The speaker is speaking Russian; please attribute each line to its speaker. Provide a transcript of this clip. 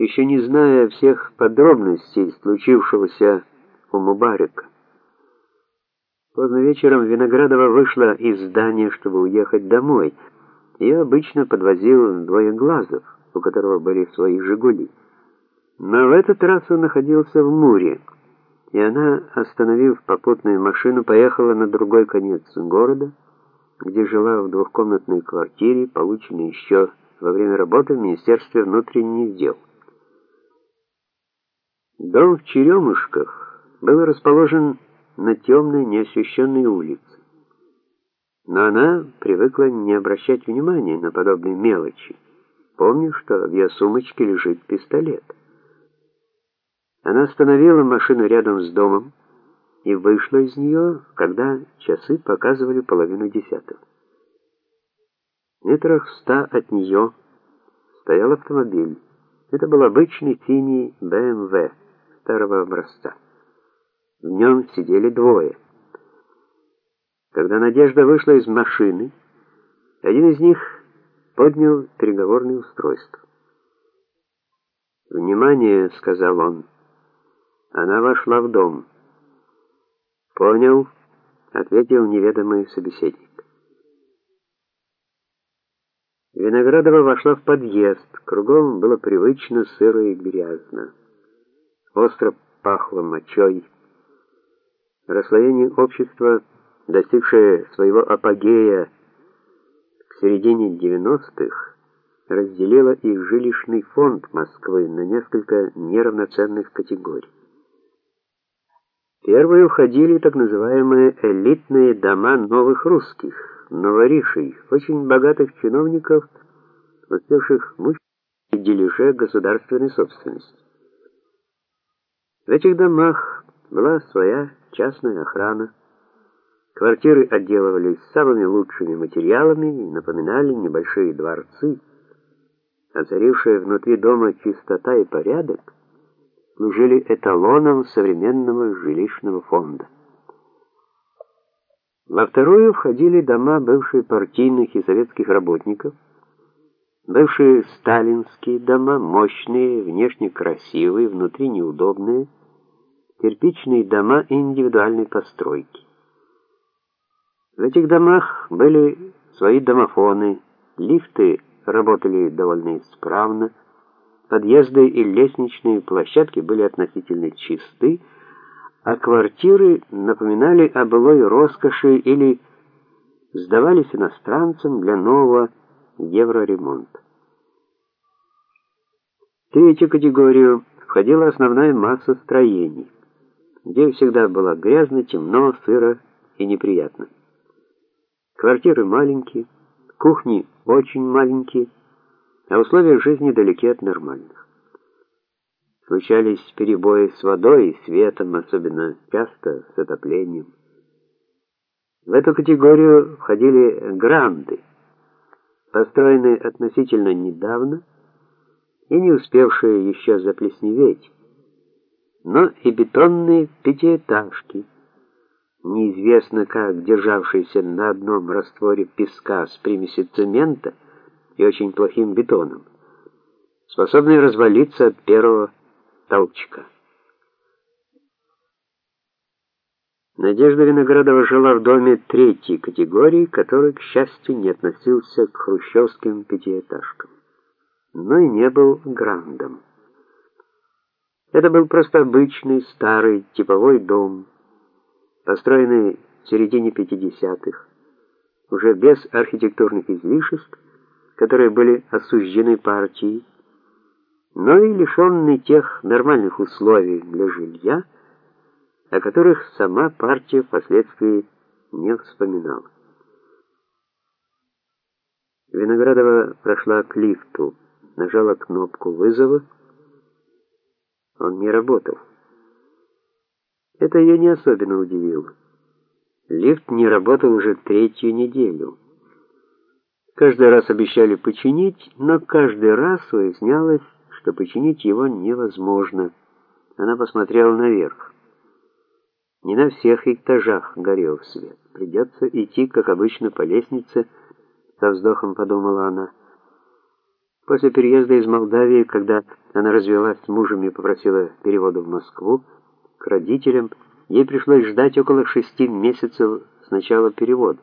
Speaker 1: еще не зная всех подробностей случившегося у Мубарика. Поздно вечером Виноградова вышла из здания, чтобы уехать домой. Ее обычно подвозил Двоеглазов, у которого были свои «Жигули». Но в этот раз он находился в Муре, и она, остановив попутную машину, поехала на другой конец города, где жила в двухкомнатной квартире, полученной еще во время работы в Министерстве внутренних дел. Дом в Черемушках был расположен на темной, неосвещенной улице. Но она привыкла не обращать внимания на подобные мелочи, помня, что в ее сумочке лежит пистолет. Она остановила машину рядом с домом и вышла из нее, когда часы показывали половину десятого. Метрах в ста от нее стоял автомобиль. Это был обычный синий BMW старого образца. В нем сидели двое. Когда Надежда вышла из машины, один из них поднял переговорное устройство. «Внимание!» — сказал он. Она вошла в дом. «Понял», — ответил неведомый собеседник. Виноградова вошла в подъезд. Кругом было привычно сыро и грязно. Остро пахло мочой. Расслоение общества, достигшее своего апогея к середине 90-х, разделило их жилищный фонд Москвы на несколько неравноценных категорий. Первые входили так называемые элитные дома новых русских, новоришей, очень богатых чиновников, успевших мучить дележе государственной собственности. В этих домах была своя частная охрана. Квартиры отделывались самыми лучшими материалами и напоминали небольшие дворцы. А царившая внутри дома чистота и порядок служили эталоном современного жилищного фонда. Во вторую входили дома бывших партийных и советских работников, бывшие сталинские дома, мощные, внешне красивые, внутри неудобные, кирпичные дома индивидуальной постройки. В этих домах были свои домофоны, лифты работали довольно исправно, Подъезды и лестничные площадки были относительно чисты, а квартиры напоминали о былой роскоши или сдавались иностранцам для нового евроремонта. В третью категорию входила основная масса строений, где всегда было грязно, темно, сыро и неприятно. Квартиры маленькие, кухни очень маленькие, а условия жизни далеки от нормальных. Случались перебои с водой и светом, особенно часто с отоплением. В эту категорию входили гранды, построенные относительно недавно и не успевшие еще заплесневеть, но и бетонные пятиэтажки, неизвестно как державшиеся на одном растворе песка с примесью цемента, и очень плохим бетоном, способный развалиться от первого толчка. Надежда Виноградова жила в доме третьей категории, который, к счастью, не относился к хрущевским пятиэтажкам, но и не был грандом. Это был просто обычный старый типовой дом, построенный в середине 50-х, уже без архитектурных излишеств, которые были осуждены партией, но и лишенный тех нормальных условий для жилья, о которых сама партия впоследствии не вспоминала. Виноградова прошла к лифту, нажала кнопку вызова. Он не работал. Это ее не особенно удивило. Лифт не работал уже третью неделю. Каждый раз обещали починить, но каждый раз выяснялось, что починить его невозможно. Она посмотрела наверх. Не на всех этажах горел свет. Придется идти, как обычно, по лестнице, со вздохом подумала она. После переезда из Молдавии, когда она развелась с мужем и попросила перевода в Москву, к родителям, ей пришлось ждать около шести месяцев с начала перевода.